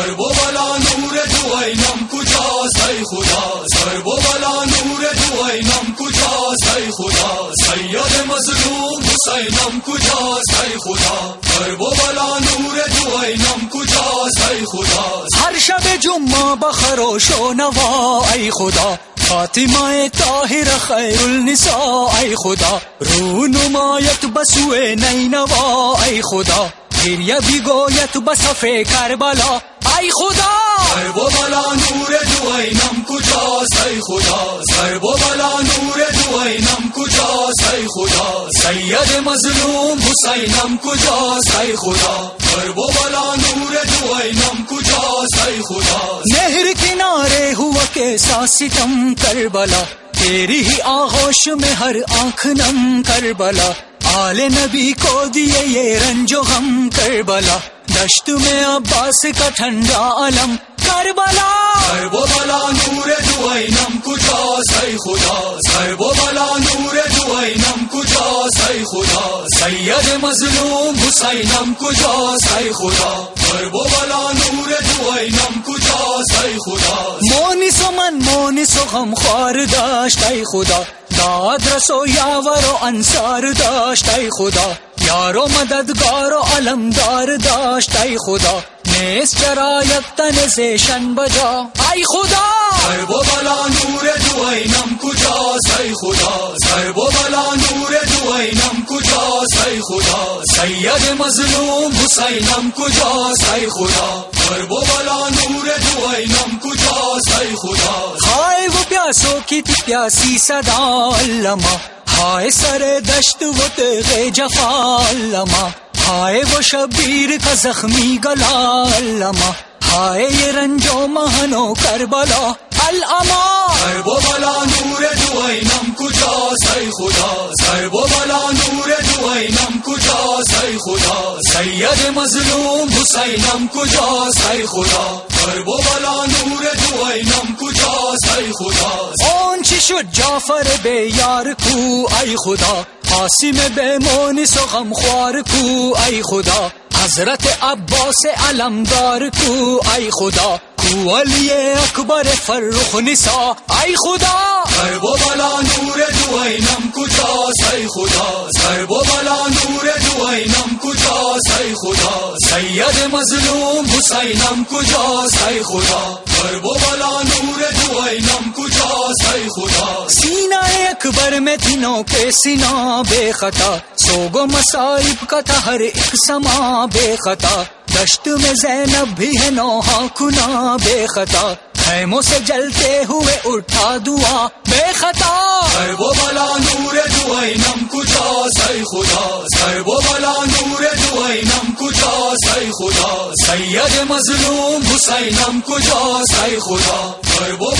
سر بو بلا نور دعینم کجا سی خدا، سر بو بلا نور دعینم کجا سی خدا، سید مظلوم حسینم کجا سی خدا، سر بو بلا نور دعینم کجا سی خدا، ہر شب جمعہ بخروش و نوا ای خدا، فاطمہ طاہر خیر النساء ای خدا رو نمایت بسوے نئی نوا ای خدا گریہ بھی گویت بصف کربلا ای خدا! سر بلا نور دعینم کجا؟ سی خدا سر بلا نور دعینم کجا؟ سی خدا سید مظلوم حسینم کجا؟ سی خدا سر بلا نور کجا؟ سی خدا نہر کنارے ہوا کیسا ستم کربلا؟ تیری ہی آغوش میں ہر آنکھ نم کربلا۔ آل نبی کو دیے یہ رنجو غم کربلا۔ دشت میں عباس کا ٹھنڈا علم کربلا۔ سر بو بلا نور دعینم کجا سی خدا؟ سر بو بلا نور دعینم کجا سی خدا؟ سید مظلوم حسینم کجا سی خدا؟ سر بو بلا نور دعینم کجا سی خدا؟ مونی سو من مونی سو غم خوار داشت ای خدا۔ داد رسو یاور و انصار داشت ای خدا۔ یارو مددگار و علمدار داشت ای خدا نیس چرایت تن سے شن بجا. ای خدا! سر بو بلا نور دعینم کجا سی خدا سر بو بلا نور دعینم کجا سی خدا سید مظلوم حسینم کجا سی خدا سر بو بلا نور دعینم کجا سی خدا ہائے وہ پیاسوں کی تھی پیاسی صدا علامہ ہائے سر دشت وہ تیغ جفا علامہ ہائے وہ شبیر کا زخمی گلا علامہ۔ ہائے یہ رنجو مہنو کربلا۔ الما سر بو بلا نور دعینم کجا سی خدا۔ سر بو بلا نور دعینم کجا سی خدا۔ سید مظلوم حسینم کجا سی خدا۔ سر بلا نور دعینم کجا سی خدا۔ شد جعفر بے یار کو، ای خدا، قاسم بے مونی سو غم خوار کو، ای خدا، حضرت عباس علمدار کو، ای خدا، کو علی اکبر فرخ نسا ای خدا۔ سر بو بلا نور دعینم کجا سی خدا۔ سر بو بلا نور دعینم کجا سی خدا۔ سید مظلوم حسینم کجا سی خدا۔ سر بو بلا نور خدا۔ سینہ اکبر میں دنوں کے سینا بے خطا۔ سوگو مصائب کا تھا ہر ایک سما بے خطا۔ دشت میں زینب بھی ہے نوحا کنا بے خطا۔ خیموں سے جلتے ہوئے اٹھا دعا بے خطا۔ سر بو بلا نور دعینم کجا سی خدا۔ سر بو بلا نور دعینم کجا سی خدا۔ سید مظلوم حسینم کجا سی خدا۔ سر نور